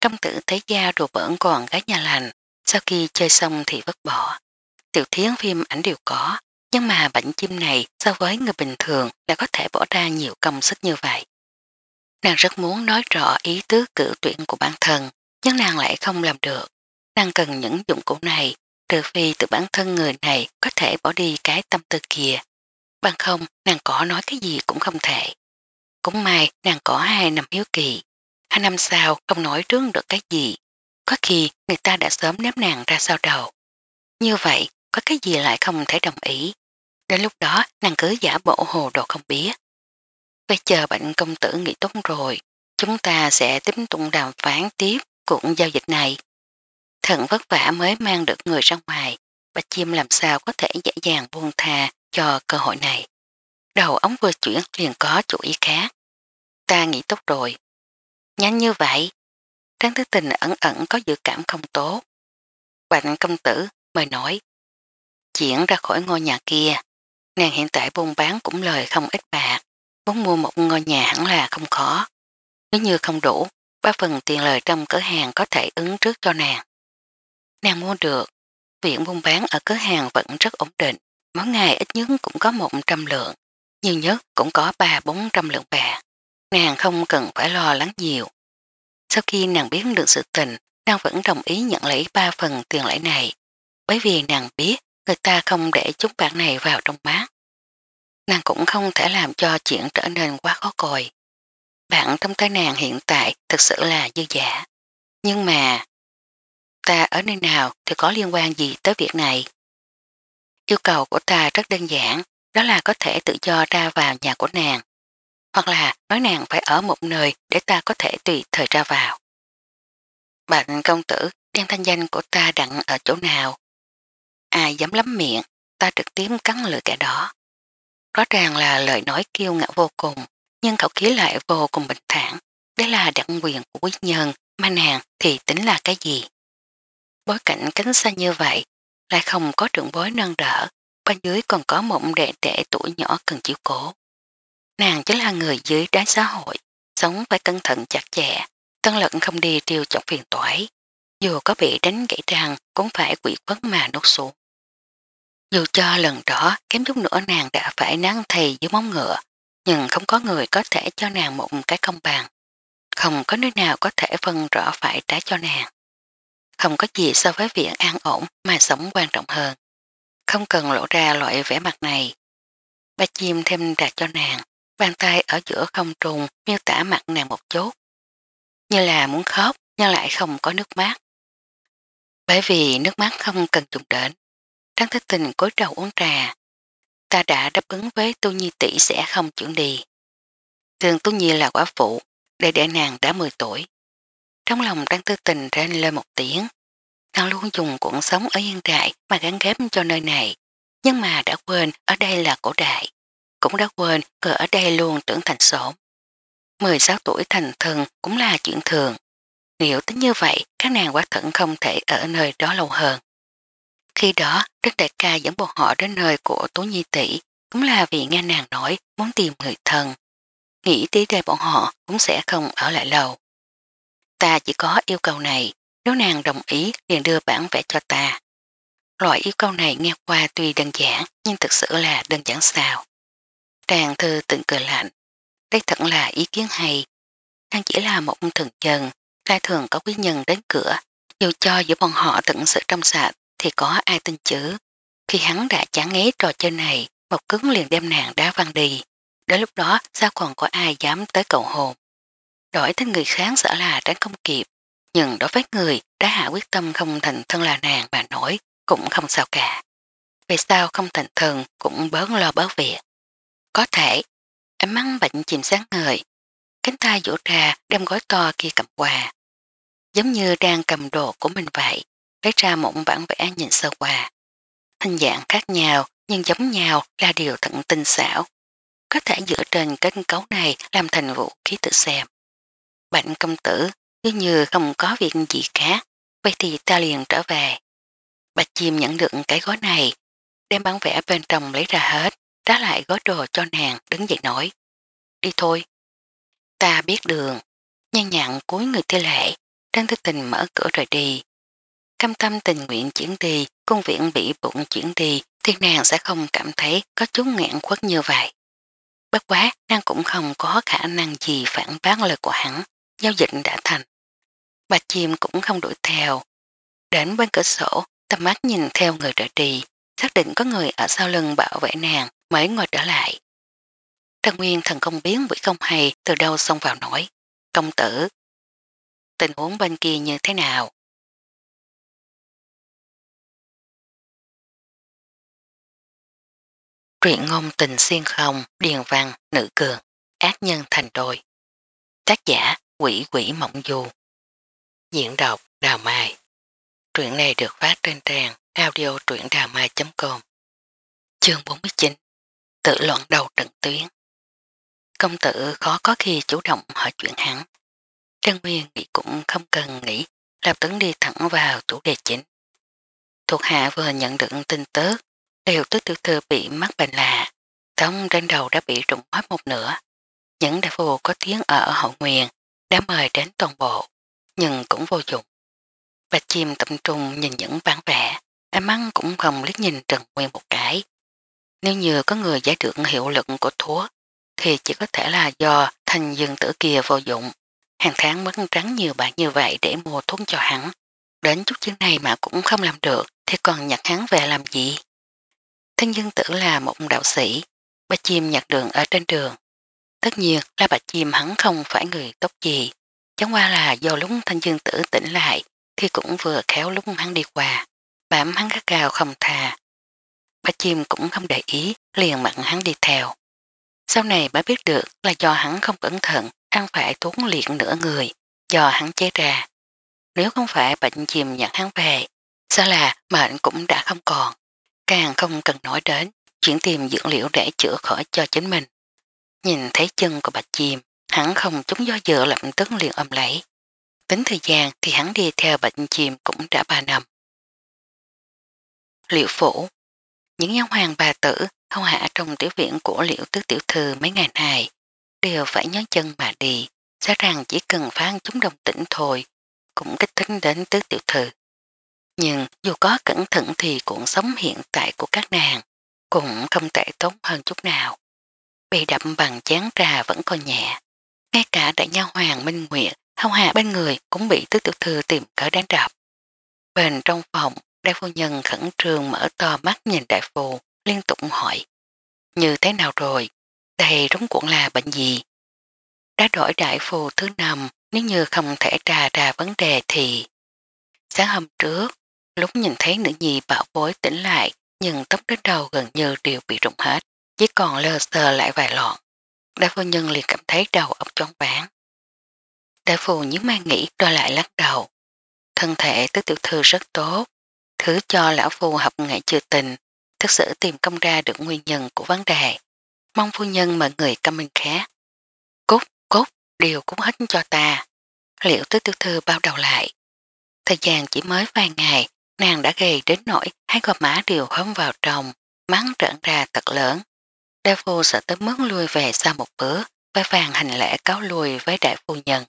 công tử thế gia đùa bỡn còn gái nhà lành, sau khi chơi xong thì vứt bỏ. Tiểu thiến phim ảnh đều có, nhưng mà bệnh chim này so với người bình thường đã có thể bỏ ra nhiều công sức như vậy. Nàng rất muốn nói rõ ý tứ cử tuyển của bản thân, nhưng nàng lại không làm được. Nàng cần những dụng cụ này, trừ phi từ bản thân người này có thể bỏ đi cái tâm tư kia. Bằng không, nàng có nói cái gì cũng không thể. Cũng may nàng có hai năm hiếu kỳ. Hai năm sau không nói trước được cái gì. Có khi người ta đã sớm ném nàng ra sau đầu. Như vậy, có cái gì lại không thể đồng ý. Đến lúc đó, nàng cứ giả bộ hồ đồ không biết. Phải chờ bệnh công tử nghỉ tốt rồi, chúng ta sẽ tiếp tục đàm phán tiếp cuộc giao dịch này. Thần vất vả mới mang được người ra ngoài, bạch chim làm sao có thể dễ dàng buông tha cho cơ hội này. Đầu ống vừa chuyển liền có chủ ý khác ta nghĩ tốt rồi. Nhanh như vậy, Trang Thứ Tình ẩn ẩn có dự cảm không tốt. Bạch công tử mời nói, chuyển ra khỏi ngôi nhà kia, nàng hiện tại buôn bán cũng lời không ít bạc, muốn mua một ngôi nhà hẳn là không khó. Nếu như không đủ, ba phần tiền lời trong cửa hàng có thể ứng trước cho nàng. Nàng mua được, viện buôn bán ở cửa hàng vẫn rất ổn định, mỗi ngày ít nhất cũng có 100 lượng, nhiều nhất cũng có 3-400 lượng bạc nàng không cần phải lo lắng nhiều. Sau khi nàng biết được sự tình, nàng vẫn đồng ý nhận lấy ba phần tiền lãi này, bởi vì nàng biết người ta không để chút bạc này vào trong mắt. Nàng cũng không thể làm cho chuyện trở nên quá khó còi. Bạn trong tay nàng hiện tại thật sự là dư giả. Nhưng mà, ta ở nơi nào thì có liên quan gì tới việc này? Yêu cầu của ta rất đơn giản, đó là có thể tự do ra vào nhà của nàng, hoặc là nói nàng phải ở một nơi để ta có thể tùy thời ra vào. Bạn công tử đem thanh danh của ta đặng ở chỗ nào? Ai dám lắm miệng, ta trực tiếp cắn lưỡi kẻ đó. Rõ ràng là lời nói kiêu ngạo vô cùng, nhưng khẩu khí lại vô cùng bình thản. Đấy là đặc quyền của quý nhân, mà nàng thì tính là cái gì? Bối cảnh cánh xa như vậy, lại không có trưởng bối nâng đỡ, bên dưới còn có mộng đệ đệ tuổi nhỏ cần chịu cố. Nàng chính là người dưới đáy xã hội, sống phải cẩn thận chặt chẽ, tân lận không đi tiêu chọc phiền toái. Dù có bị đánh gãy răng cũng phải quỷ quấn mà nuốt xuống. Dù cho lần đó kém chút nữa nàng đã phải nán thầy dưới móng ngựa, nhưng không có người có thể cho nàng một cái công bằng. Không có nơi nào có thể phân rõ phải trái cho nàng. Không có gì so với việc an ổn mà sống quan trọng hơn. Không cần lộ ra loại vẻ mặt này. Ba chim thêm ra cho nàng, Bàn tay ở giữa không trùng miêu tả mặt nàng một chút. Như là muốn khóc nhưng lại không có nước mắt. Bởi vì nước mắt không cần dùng đến. Trang thích tình cối đầu uống trà. Ta đã đáp ứng với Tu Nhi tỷ sẽ không chuyển đi. Thường Tu Nhi là quả phụ, để để nàng đã 10 tuổi. Trong lòng Trang Tư Tình rên lên một tiếng. Nàng luôn dùng cuộn sống ở yên đại mà gắn ghép cho nơi này. Nhưng mà đã quên ở đây là cổ đại cũng đã quên cờ ở đây luôn trưởng thành sổn. 16 tuổi thành thần cũng là chuyện thường. Nếu tính như vậy, các nàng quá thận không thể ở nơi đó lâu hơn. Khi đó, Đức Đại ca dẫn bọn họ đến nơi của Tú Nhi Tỷ, cũng là vì nghe nàng nói muốn tìm người thân. Nghĩ tí đây bọn họ cũng sẽ không ở lại lâu. Ta chỉ có yêu cầu này, nếu nàng đồng ý liền đưa bản vẽ cho ta. Loại yêu cầu này nghe qua tuy đơn giản nhưng thực sự là đơn giản sao tràng thư từng cười lạnh. Đây thật là ý kiến hay. Đang chỉ là một thần dân, lại thường có quý nhân đến cửa. Dù cho giữa bọn họ tận sự trong sạch thì có ai tin chứ. Khi hắn đã chán ngấy trò chơi này, một cứng liền đem nàng đá văng đi. Đến lúc đó sao còn có ai dám tới cầu hồn. Đổi tới người kháng sợ là tránh không kịp. Nhưng đối với người đã hạ quyết tâm không thành thân là nàng bà nổi cũng không sao cả. Vì sao không thành thần cũng bớt lo bớt việc. Có thể, em mắng bệnh chìm sáng ngời, cánh tay vỗ ra đem gói to kia cầm quà. Giống như đang cầm đồ của mình vậy, lấy ra một bản vẽ nhìn sơ quà. Hình dạng khác nhau nhưng giống nhau là điều thận tinh xảo. Có thể dựa trên kết cấu này làm thành vũ khí tự xem. Bệnh công tử, nếu như không có việc gì khác, vậy thì ta liền trở về. Bạch chim nhận được cái gói này, đem bản vẽ bên trong lấy ra hết tá lại gói đồ cho nàng đứng dậy nói. Đi thôi. Ta biết đường. Nhân nhặn cuối người thi lệ, đang thức tình mở cửa rồi đi. Cam tâm tình nguyện chuyển đi, công viện bị bụng chuyển đi, thì nàng sẽ không cảm thấy có chút ngạn khuất như vậy. Bất quá, nàng cũng không có khả năng gì phản bác lời của hắn, giao dịch đã thành. bạch chim cũng không đuổi theo. Đến bên cửa sổ, tầm mắt nhìn theo người rời đi, xác định có người ở sau lưng bảo vệ nàng mới ngồi trở lại. Trần Nguyên thần công biến vĩ không hay từ đâu xông vào nổi. Công tử, tình huống bên kia như thế nào? Truyện ngôn tình xuyên không, điền văn, nữ cường, ác nhân thành đôi. Tác giả quỷ quỷ mộng du. Diễn đọc Đào Mai. Truyện này được phát trên trang audio truyện đà ma.com Chương 49 Tự luận đầu trận tuyến Công tử khó có khi chủ động hỏi chuyện hắn. Trang Nguyên nghĩ cũng không cần nghĩ, làm tấn đi thẳng vào chủ đề chính. Thuộc hạ vừa nhận được tin tớ, đều tức tiểu thư bị mắc bệnh lạ, tống trên đầu đã bị rụng hết một nửa. Những đại phù có tiếng ở hậu nguyền đã mời đến toàn bộ, nhưng cũng vô dụng. Bạch chim tập trung nhìn những bản vẽ, Em ăn cũng không liếc nhìn Trần Nguyên một cái. Nếu như có người giải được hiệu lực của thuốc, thì chỉ có thể là do thành dương tử kia vô dụng. Hàng tháng mất trắng nhiều bạc như vậy để mua thuốc cho hắn. Đến chút chữ này mà cũng không làm được, thì còn nhặt hắn về làm gì? Thanh dương tử là một đạo sĩ, bà chim nhặt đường ở trên đường. Tất nhiên là bà chim hắn không phải người tốt gì, chẳng qua là do lúc thanh dương tử tỉnh lại thì cũng vừa khéo lúc hắn đi qua bám hắn gắt gào không thà. Bà chim cũng không để ý, liền mặn hắn đi theo. Sau này bà biết được là do hắn không cẩn thận, ăn phải tốn liệt nửa người, do hắn chế ra. Nếu không phải bệnh chìm nhận hắn về, sao là mệnh cũng đã không còn. Càng không cần nói đến chuyển tìm dưỡng liệu để chữa khỏi cho chính mình. Nhìn thấy chân của bạch chim, hắn không chúng do dự lập tức liền ôm lấy. Tính thời gian thì hắn đi theo bệnh chim cũng đã 3 năm. Liệu phủ Những nhân hoàng bà tử hâu hạ trong tiểu viện của liễu tước tiểu thư mấy ngày này đều phải nhớ chân mà đi sẽ rằng chỉ cần phán chúng đồng tĩnh thôi, cũng kích thích đến tước tiểu thư. Nhưng dù có cẩn thận thì cuộc sống hiện tại của các nàng cũng không tệ tốt hơn chút nào. Bị đậm bằng chán trà vẫn còn nhẹ. Ngay cả đại nha hoàng Minh Nguyệt hâu hạ bên người cũng bị tứ tiểu thư tìm cỡ đáng đập. Bên trong phòng Đại phu nhân khẩn trương mở to mắt nhìn đại phu, liên tục hỏi. Như thế nào rồi? Đây rống cuộn là bệnh gì? Đã đổi đại phu thứ năm, nếu như không thể trà ra vấn đề thì... Sáng hôm trước, lúc nhìn thấy nữ nhi bảo bối tỉnh lại, nhưng tóc đến đầu gần như đều bị rụng hết, chỉ còn lơ sờ lại vài lọn. Đại phu nhân liền cảm thấy đầu óc choáng váng. Đại phu nhớ mang nghĩ đo lại lắc đầu. Thân thể tứ tiểu thư rất tốt, thứ cho lão phù học nghệ chưa tình, thực sự tìm công ra được nguyên nhân của vấn đề. Mong phu nhân mời người cầm mình khác. Cút, cút, điều cút hết cho ta. Liệu tứ tiểu thư bao đầu lại. Thời gian chỉ mới vài ngày, nàng đã gây đến nỗi hai gò má đều hấm vào trong, mắng trợn ra thật lớn. Đại phu sợ tới mướn lui về sau một bữa, vai vàng hành lễ cáo lui với đại phu nhân.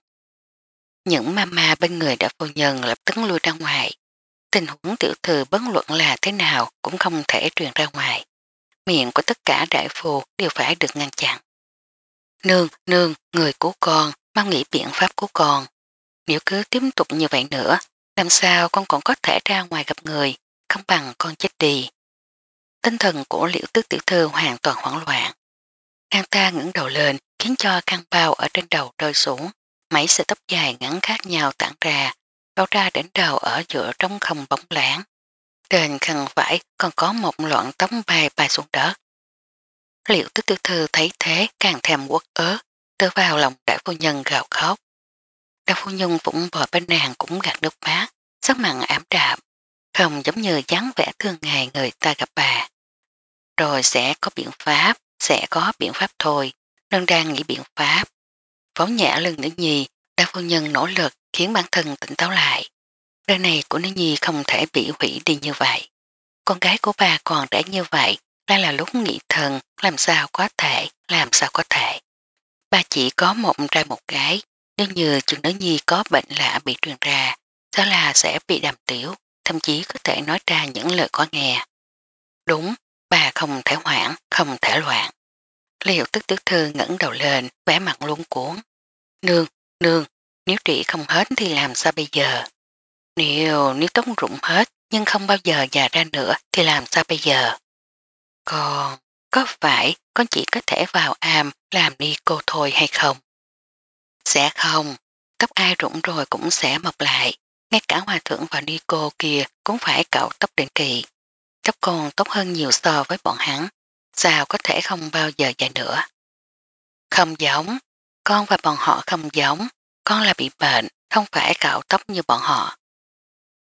Những ma ma bên người đại phu nhân lập tức lui ra ngoài tình huống tiểu thư bất luận là thế nào cũng không thể truyền ra ngoài. Miệng của tất cả đại phù đều phải được ngăn chặn. Nương, nương, người của con, mau nghĩ biện pháp của con. Nếu cứ tiếp tục như vậy nữa, làm sao con còn có thể ra ngoài gặp người, không bằng con chết đi. Tinh thần của liễu tước tiểu thư hoàn toàn hoảng loạn. Nàng ta ngưỡng đầu lên khiến cho khăn bao ở trên đầu rơi xuống, mấy sợi tóc dài ngắn khác nhau tản ra, Bao ra đỉnh đầu ở giữa trong không bóng láng. Trên khăn vải còn có một loạn tấm bài bài xuống đất. Liệu tức tư thư thấy thế càng thèm quất ớ, đưa vào lòng đại phu nhân gào khóc. Đại phu nhân cũng bò bên nàng cũng gạt nước mát, sắc mặn ảm đạm, không giống như dáng vẻ thương ngày người ta gặp bà. Rồi sẽ có biện pháp, sẽ có biện pháp thôi, nâng đang nghĩ biện pháp. Phóng nhã lưng nữ nhì, đa phu nhân nỗ lực khiến bản thân tỉnh táo lại. Đời này của nữ nhi không thể bị hủy đi như vậy. Con gái của bà còn trẻ như vậy, đây là lúc nghị thần, làm sao có thể, làm sao có thể. Bà chỉ có một trai một gái, nếu như trường nữ nhi có bệnh lạ bị truyền ra, đó là sẽ bị đàm tiểu, thậm chí có thể nói ra những lời có nghe. Đúng, bà không thể hoảng, không thể loạn. Liệu tức tứ thư ngẩn đầu lên, vẻ mặt luôn cuốn. Nương, nương, nếu trị không hết thì làm sao bây giờ? Nếu, nếu tóc rụng hết nhưng không bao giờ già ra nữa thì làm sao bây giờ? Còn, có phải con chỉ có thể vào am làm đi cô thôi hay không? Sẽ không, tóc ai rụng rồi cũng sẽ mọc lại. Ngay cả hòa thượng và đi cô kia cũng phải cạo tóc định kỳ. Tóc con tốt hơn nhiều so với bọn hắn. Sao có thể không bao giờ dài nữa? Không giống, con và bọn họ không giống con là bị bệnh, không phải cạo tóc như bọn họ.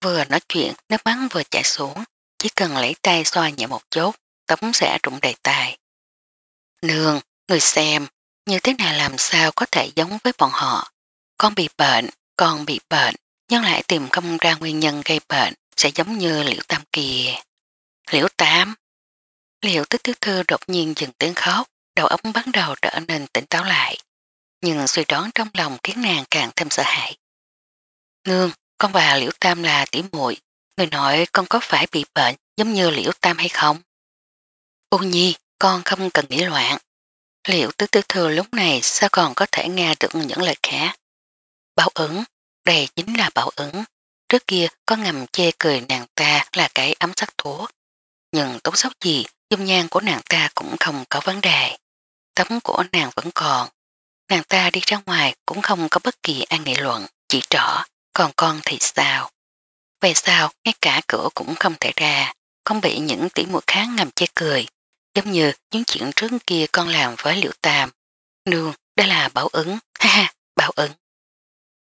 Vừa nói chuyện, nước bắn vừa chạy xuống, chỉ cần lấy tay xoa nhẹ một chút, tóc sẽ rụng đầy tài. Nương, người xem, như thế này làm sao có thể giống với bọn họ. Con bị bệnh, con bị bệnh, nhưng lại tìm không ra nguyên nhân gây bệnh, sẽ giống như liễu tam kìa. Liễu tam? Liễu tích thiếu thư đột nhiên dừng tiếng khóc, đầu ống bắt đầu trở nên tỉnh táo lại nhưng suy đoán trong lòng khiến nàng càng thêm sợ hãi. Nương, con bà Liễu Tam là tỉ muội người nội con có phải bị bệnh giống như Liễu Tam hay không? Ôn nhi, con không cần nghĩ loạn. Liệu tứ tư thừa lúc này sao còn có thể nghe được những lời khác? Bảo ứng, đây chính là bảo ứng. Trước kia có ngầm chê cười nàng ta là cái ấm sắc thuốc. Nhưng tốt sốc gì, dung nhan của nàng ta cũng không có vấn đề. Tấm của nàng vẫn còn, Nàng ta đi ra ngoài cũng không có bất kỳ ai nghị luận, chỉ trỏ, còn con thì sao? Về sao ngay cả cửa cũng không thể ra, không bị những tỉ mũi khác ngầm chê cười, giống như những chuyện trước kia con làm với liệu tàm. Nương, đó là bảo ứng, *laughs* ha ha, bảo ứng.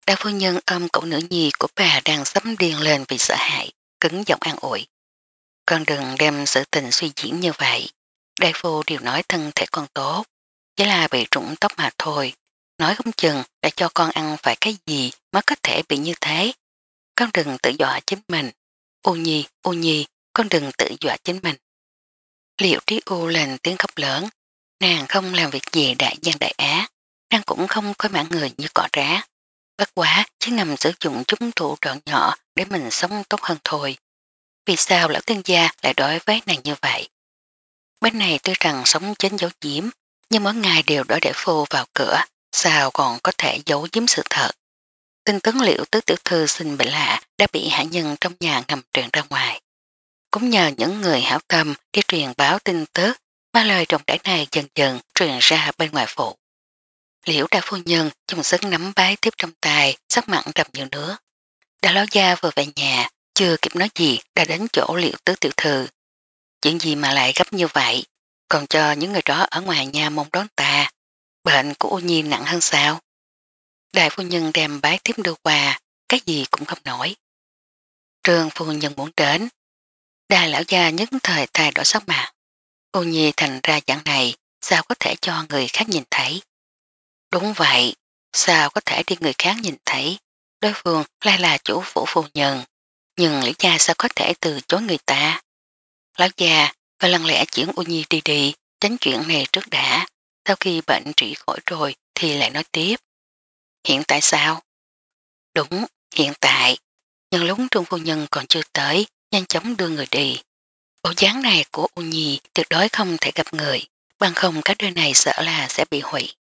Đa phu nhân ôm cậu nữ nhi của bà đang sấm điên lên vì sợ hãi, cứng giọng an ủi. Con đừng đem sự tình suy diễn như vậy. Đại phu đều nói thân thể con tốt, chỉ là bị trụng tóc mà thôi, nói không chừng đã cho con ăn phải cái gì mới có thể bị như thế. Con đừng tự dọa chính mình. Ô nhi, ô nhi, con đừng tự dọa chính mình. Liệu trí u lên tiếng khóc lớn, nàng không làm việc gì đại gian đại á, nàng cũng không có mạng người như cỏ rá. Bất quá chỉ nằm sử dụng chúng thủ đoạn nhỏ để mình sống tốt hơn thôi. Vì sao lão tiên gia lại đối với nàng như vậy? Bên này tuy rằng sống chến dấu diếm, nhưng mỗi ngày đều đổi để phù vào cửa, sao còn có thể giấu giếm sự thật. Tin tấn liệu tứ tiểu thư sinh bệnh lạ đã bị hạ nhân trong nhà ngầm truyền ra ngoài. Cũng nhờ những người hảo tâm đi truyền báo tin tức mà lời trọng đại này dần dần truyền ra bên ngoài phụ. Liễu đa phu nhân dùng sức nắm bái tiếp trong tay, sắc mặn đầm nhiều nước. Đã lão ra vừa về nhà, chưa kịp nói gì đã đến chỗ liễu tứ tiểu thư. Chuyện gì mà lại gấp như vậy? còn cho những người đó ở ngoài nhà mong đón ta. Bệnh của u nhi nặng hơn sao? Đại phu nhân đem bái tiếp đưa quà, cái gì cũng không nổi. Trường phu nhân muốn đến. Đà lão gia nhất thời thay đổi sắc mặt. u nhi thành ra dạng này, sao có thể cho người khác nhìn thấy? Đúng vậy, sao có thể đi người khác nhìn thấy? Đối phương lại là chủ phủ phu nhân, nhưng lão gia sao có thể từ chối người ta? Lão gia và lần lẽ chuyển U Nhi đi đi, tránh chuyện này trước đã, sau khi bệnh trị khỏi rồi thì lại nói tiếp. Hiện tại sao? Đúng, hiện tại, nhân lúc Trung Phu Nhân còn chưa tới, nhanh chóng đưa người đi. Bộ dáng này của U Nhi tuyệt đối không thể gặp người, bằng không các đời này sợ là sẽ bị hủy.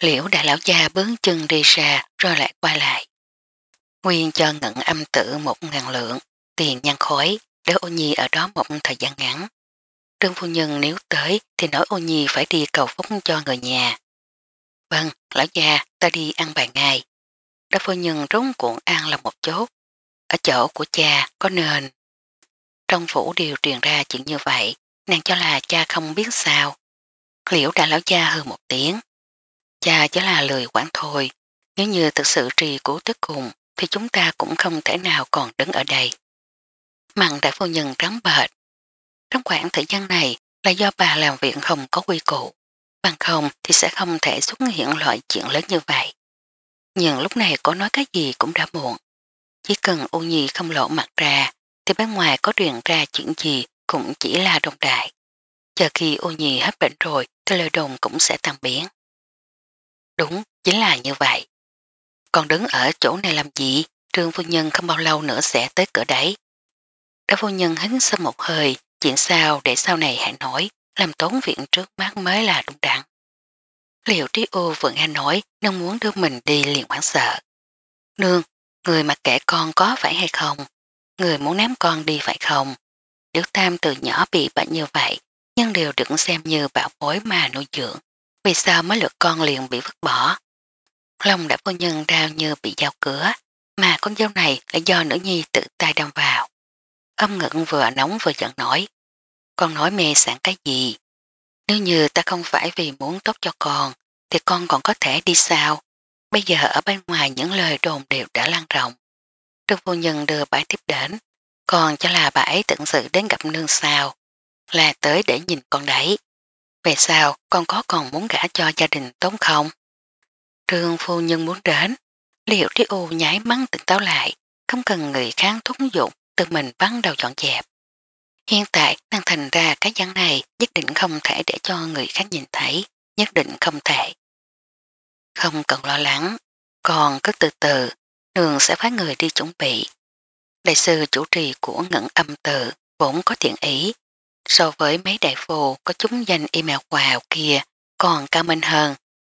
Liễu đại lão gia bướng chân đi ra rồi lại qua lại. Nguyên cho ngẩn âm tử một ngàn lượng, tiền nhan khói, để ô nhi ở đó một thời gian ngắn. Trương phu nhân nếu tới thì nói ô nhi phải đi cầu phúc cho người nhà. Vâng, lão già, ta đi ăn bài ngày. Đa phu nhân rốn cuộn ăn là một chốt. Ở chỗ của cha có nền. Trong phủ đều truyền ra chuyện như vậy, nàng cho là cha không biết sao. Liễu đã lão cha hơn một tiếng. Cha chỉ là lười quản thôi, nếu như thực sự trì cố tới cùng thì chúng ta cũng không thể nào còn đứng ở đây mặn đại phu nhân trắng bệt. Trong khoảng thời gian này là do bà làm viện không có quy cụ, bằng không thì sẽ không thể xuất hiện loại chuyện lớn như vậy. Nhưng lúc này có nói cái gì cũng đã muộn. Chỉ cần ô nhi không lộ mặt ra, thì bên ngoài có truyền ra chuyện gì cũng chỉ là đồng đại. Chờ khi ô nhi hết bệnh rồi thì lời đồn cũng sẽ tan biến. Đúng, chính là như vậy. Còn đứng ở chỗ này làm gì, trương phu nhân không bao lâu nữa sẽ tới cửa đấy. Đã vô nhân hít sâm một hơi, chuyện sao để sau này hãy nói làm tốn viện trước mắt mới là đúng đắn. Liệu Trí Ô vừa nghe nói, nâng muốn đưa mình đi liền hoảng sợ. Nương, người mặc kệ con có phải hay không? Người muốn ném con đi phải không? Đức Tam từ nhỏ bị bệnh như vậy, nhưng đều được xem như bảo bối mà nuôi dưỡng. Vì sao mới lượt con liền bị vứt bỏ? Lòng đã vô nhân đau như bị dao cửa, mà con dâu này là do nữ nhi tự tay đâm vào. Âm ngực vừa nóng vừa giận nổi. Con nói mê sẵn cái gì? Nếu như ta không phải vì muốn tốt cho con, thì con còn có thể đi sao? Bây giờ ở bên ngoài những lời đồn đều đã lan rộng. Trương phu nhân đưa bãi tiếp đến, còn cho là bà ấy tận sự đến gặp nương sao, là tới để nhìn con đấy. Về sao con có còn muốn gả cho gia đình tốn không? Trương phu nhân muốn đến, liệu Thí U nháy mắng tỉnh táo lại, không cần người kháng thúc dụng tự mình bắt đầu dọn dẹp. Hiện tại đang thành ra cái dáng này nhất định không thể để cho người khác nhìn thấy, nhất định không thể. Không cần lo lắng, còn cứ từ từ, nương sẽ phái người đi chuẩn bị. Đại sư chủ trì của ngẩn âm tự vốn có thiện ý, so với mấy đại phù có chúng danh email quào kia còn cao minh hơn,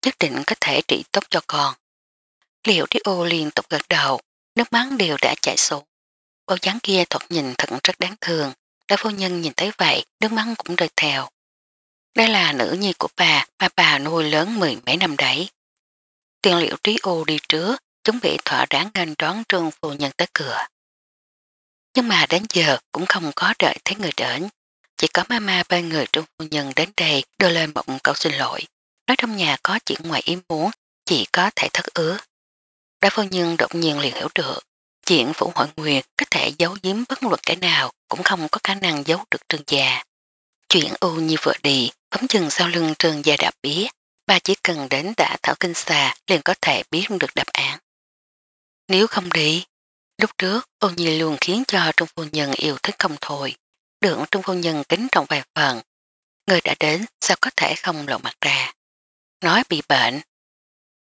nhất định có thể trị tốt cho con. Liệu Dio liên tục gật đầu, nước mắt đều đã chạy xuống. Cô chán kia thoạt nhìn thật rất đáng thường. đã phu nhân nhìn thấy vậy, nước mắt cũng rơi theo. Đây là nữ nhi của bà mà bà nuôi lớn mười mấy năm đấy. Tiền liệu trí ô đi trước, chuẩn bị thỏa đáng ngành đón trương phu nhân tới cửa. Nhưng mà đến giờ cũng không có đợi thấy người đến. Chỉ có mama bên người trương phu nhân đến đây đưa lên một câu xin lỗi. Nói trong nhà có chuyện ngoài im muốn, chỉ có thể thất ứa. Đá phu nhân đột nhiên liền hiểu được. Chuyện phủ Hội Nguyệt có thể giấu giếm bất luận cái nào cũng không có khả năng giấu được trường già. Chuyện u như vừa đi, bấm chừng sau lưng trường già đã bía bà chỉ cần đến đã thảo kinh xà liền có thể biết được đáp án. Nếu không đi, lúc trước u như luôn khiến cho Trung Phu Nhân yêu thích không thôi, được Trung Phu Nhân kính trọng vài phần. Người đã đến sao có thể không lộ mặt ra. Nói bị bệnh.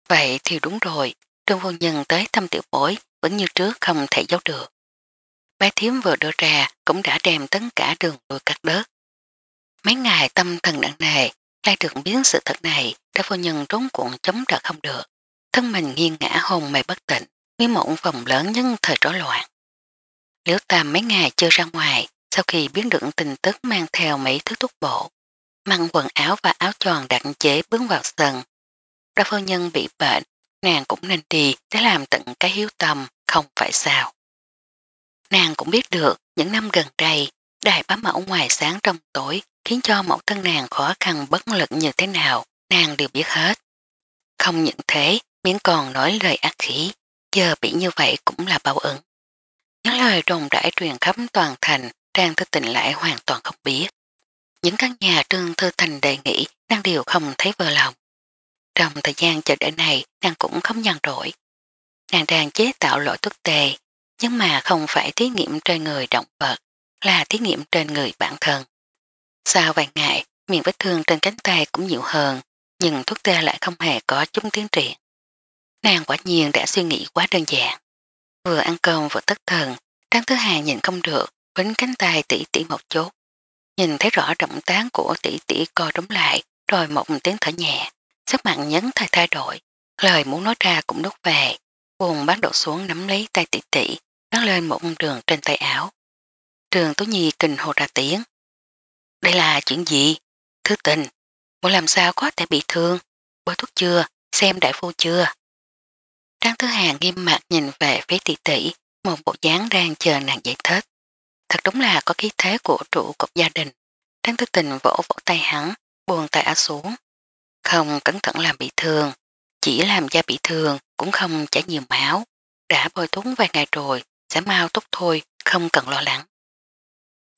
Vậy thì đúng rồi, Trương Phu Nhân tới thăm tiểu bối vẫn như trước không thể giấu được. Bé thiếm vừa đưa ra cũng đã đem tất cả đường đuôi cắt đớt. Mấy ngày tâm thần nặng nề, lại được biến sự thật này, đã phu nhân rốn cuộn chống đỡ không được. Thân mình nghiêng ngã hồn mày bất tỉnh, nguyên mộng vòng lớn nhân thời rối loạn. Liễu Tam mấy ngày chưa ra ngoài, sau khi biến được tin tức mang theo mấy thứ thuốc bộ, mang quần áo và áo tròn đặn chế bước vào sân. Đa phu nhân bị bệnh, nàng cũng nên đi để làm tận cái hiếu tâm, không phải sao. Nàng cũng biết được những năm gần đây, đại bá mẫu ngoài sáng trong tối khiến cho mẫu thân nàng khó khăn bất lực như thế nào, nàng đều biết hết. Không những thế, miễn còn nói lời ác khí, giờ bị như vậy cũng là báo ứng. Những lời rồng rãi truyền khắp toàn thành, Trang Thư Tình lại hoàn toàn không biết. Những căn nhà Trương Thư Thành đề nghị đang đều không thấy vừa lòng. Trong thời gian chờ đợi này nàng cũng không nhàn rỗi. Nàng đang chế tạo lỗ thuốc tề nhưng mà không phải thí nghiệm trên người động vật là thí nghiệm trên người bản thân. Sau vài ngày miệng vết thương trên cánh tay cũng nhiều hơn nhưng thuốc tê lại không hề có chúng tiến triển. Nàng quả nhiên đã suy nghĩ quá đơn giản. Vừa ăn cơm vừa tất thần, Trang Thứ Hà nhìn không được, quýnh cánh tay tỷ tỷ một chút. Nhìn thấy rõ động tán của tỷ tỷ co đống lại, rồi một tiếng thở nhẹ. Sức mạnh nhấn thời thay đổi, lời muốn nói ra cũng đốt về. Vùng bác đột xuống nắm lấy tay tỷ tỷ, bác lên một đường trên tay áo. Trường Tú Nhi kinh hồ ra tiếng. Đây là chuyện gì? Thứ tình, muốn làm sao có thể bị thương? Bố thuốc chưa? Xem đại phu chưa? Trang Thứ Hàng nghiêm mặt nhìn về phía tỷ tỷ, một bộ dáng đang chờ nàng giải thết. Thật đúng là có khí thế của trụ cột gia đình. Trang Thứ Tình vỗ vỗ tay hắn, buồn tay áo xuống, không cẩn thận làm bị thương, chỉ làm da bị thương cũng không chảy nhiều máu, đã bôi túng vài ngày rồi, sẽ mau tốt thôi, không cần lo lắng.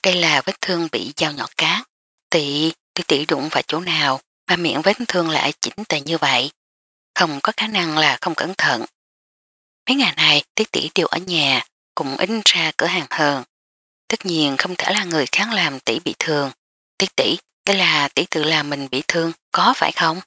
Đây là vết thương bị dao nhỏ cát, tỷ, tỷ tỷ đụng vào chỗ nào mà miệng vết thương lại chỉnh tề như vậy, không có khả năng là không cẩn thận. Mấy ngày này tỷ tỷ đều ở nhà, cũng ít ra cửa hàng hơn. Tất nhiên không thể là người khác làm tỷ bị thương, tỷ tỷ đây là tỷ tự là mình bị thương, có phải không?